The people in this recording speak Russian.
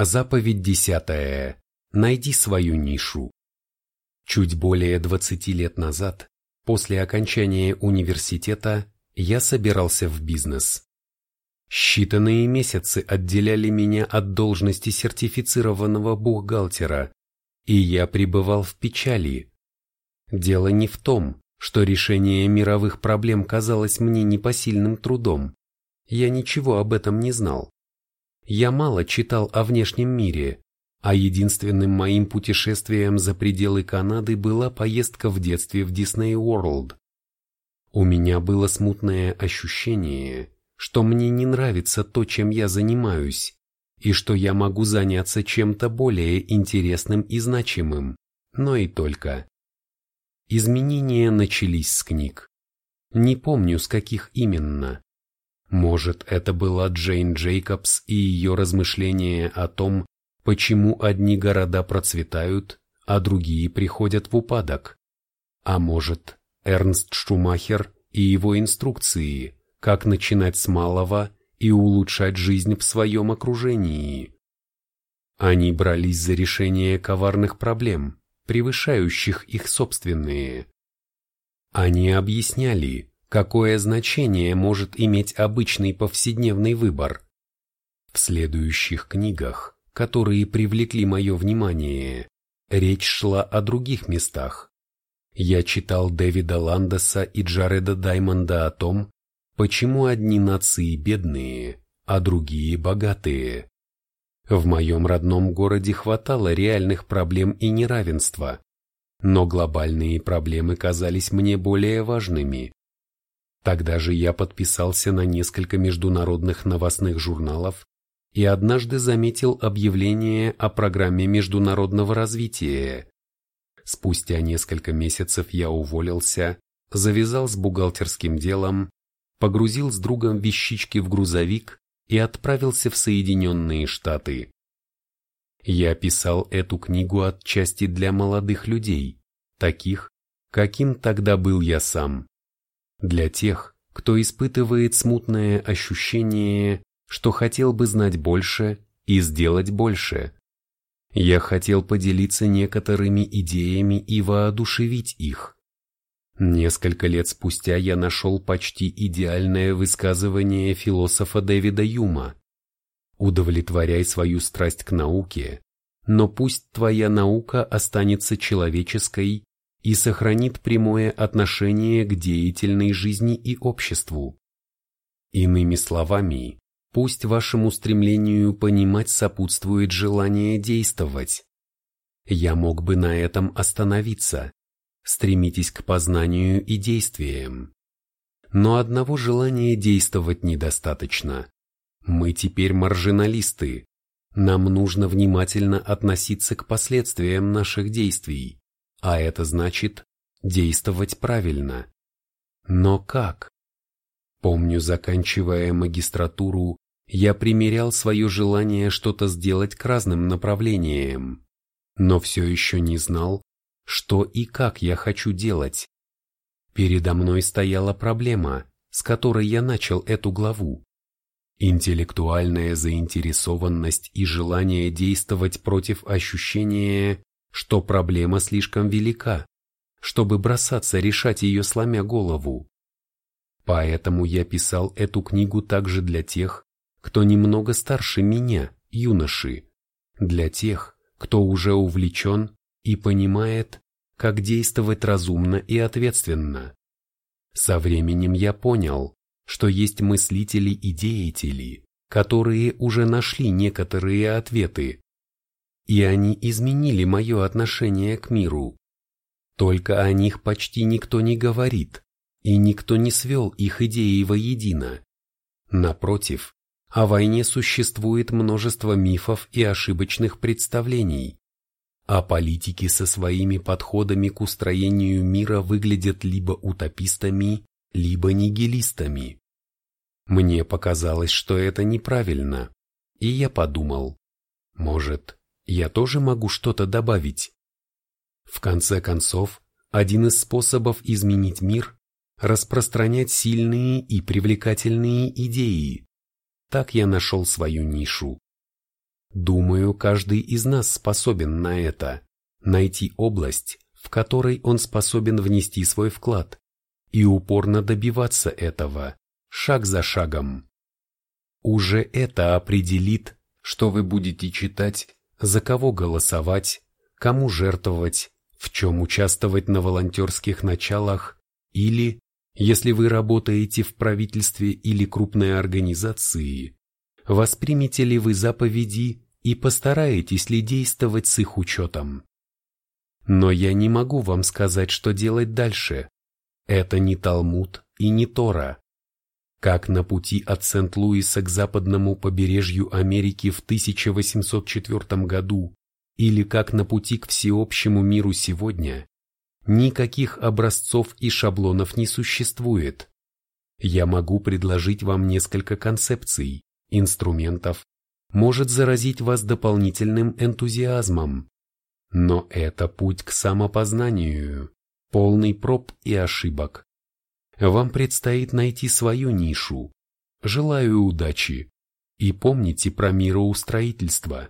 Заповедь десятая. Найди свою нишу. Чуть более 20 лет назад, после окончания университета, я собирался в бизнес. Считанные месяцы отделяли меня от должности сертифицированного бухгалтера, и я пребывал в печали. Дело не в том, что решение мировых проблем казалось мне непосильным трудом. Я ничего об этом не знал. Я мало читал о внешнем мире, а единственным моим путешествием за пределы Канады была поездка в детстве в Дисней Уорлд. У меня было смутное ощущение, что мне не нравится то, чем я занимаюсь, и что я могу заняться чем-то более интересным и значимым, но и только. Изменения начались с книг. Не помню, с каких именно. Может, это была Джейн Джейкобс и ее размышления о том, почему одни города процветают, а другие приходят в упадок. А может, Эрнст Шумахер и его инструкции, как начинать с малого и улучшать жизнь в своем окружении. Они брались за решение коварных проблем, превышающих их собственные. Они объясняли, какое значение может иметь обычный повседневный выбор. В следующих книгах, которые привлекли мое внимание, речь шла о других местах. Я читал Дэвида Ландеса и Джареда Даймонда о том, почему одни нации бедные, а другие богатые. В моем родном городе хватало реальных проблем и неравенства, но глобальные проблемы казались мне более важными. Тогда же я подписался на несколько международных новостных журналов и однажды заметил объявление о программе международного развития. Спустя несколько месяцев я уволился, завязал с бухгалтерским делом, погрузил с другом вещички в грузовик и отправился в Соединенные Штаты. Я писал эту книгу отчасти для молодых людей, таких, каким тогда был я сам. Для тех, кто испытывает смутное ощущение, что хотел бы знать больше и сделать больше. Я хотел поделиться некоторыми идеями и воодушевить их. Несколько лет спустя я нашел почти идеальное высказывание философа Дэвида Юма. Удовлетворяй свою страсть к науке, но пусть твоя наука останется человеческой и сохранит прямое отношение к деятельной жизни и обществу. Иными словами, пусть вашему стремлению понимать сопутствует желание действовать. Я мог бы на этом остановиться, стремитесь к познанию и действиям. Но одного желания действовать недостаточно. Мы теперь маржиналисты. Нам нужно внимательно относиться к последствиям наших действий, а это значит действовать правильно. Но как? Помню, заканчивая магистратуру, я примерял свое желание что-то сделать к разным направлениям, но все еще не знал, что и как я хочу делать. Передо мной стояла проблема, с которой я начал эту главу. Интеллектуальная заинтересованность и желание действовать против ощущения, что проблема слишком велика, чтобы бросаться решать ее сломя голову. Поэтому я писал эту книгу также для тех, кто немного старше меня, юноши, для тех, кто уже увлечен и понимает, как действовать разумно и ответственно. Со временем я понял, что есть мыслители и деятели, которые уже нашли некоторые ответы, и они изменили мое отношение к миру. Только о них почти никто не говорит, и никто не свел их идеи воедино. Напротив, о войне существует множество мифов и ошибочных представлений, а политики со своими подходами к устроению мира выглядят либо утопистами, либо нигилистами. Мне показалось, что это неправильно, и я подумал, может, я тоже могу что-то добавить. В конце концов, один из способов изменить мир – распространять сильные и привлекательные идеи. Так я нашел свою нишу. Думаю, каждый из нас способен на это, найти область, в которой он способен внести свой вклад, и упорно добиваться этого, шаг за шагом. Уже это определит, что вы будете читать, за кого голосовать, кому жертвовать, в чем участвовать на волонтерских началах или, если вы работаете в правительстве или крупной организации, воспримете ли вы заповеди и постараетесь ли действовать с их учетом. Но я не могу вам сказать, что делать дальше. Это не Талмуд и не Тора. Как на пути от Сент-Луиса к западному побережью Америки в 1804 году или как на пути к всеобщему миру сегодня, никаких образцов и шаблонов не существует. Я могу предложить вам несколько концепций, инструментов, может заразить вас дополнительным энтузиазмом. Но это путь к самопознанию, полный проб и ошибок. Вам предстоит найти свою нишу. Желаю удачи. И помните про мироустроительство.